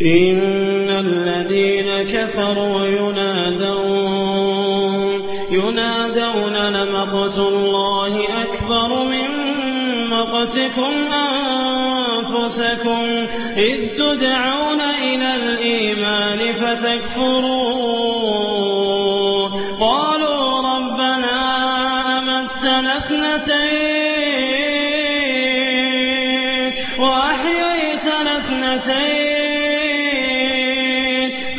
إن الذين كفروا ينادون ينادون لمقت الله أكبر من مقتكم أنفسكم إذ تدعون إلى الإيمان فتكفروا قالوا ربنا أمتنا اثنتين وأحييتنا اثنتين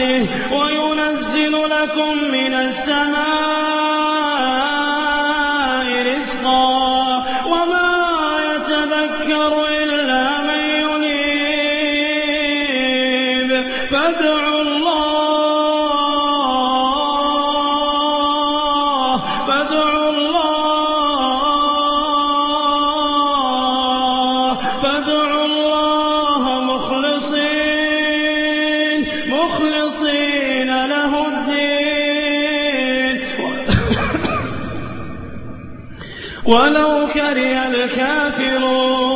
آياته وينزل لكم من السماء رزقا وما يتذكر إلا من ينيب. فادعوا الله فادعوا الله فادعوا مخلصين له الدين. ولو كره الكافرون.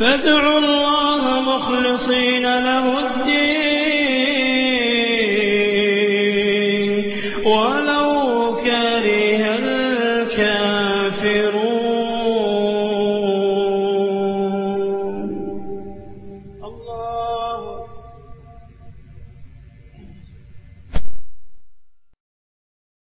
فادعوا الله مخلصين له الدين. ولو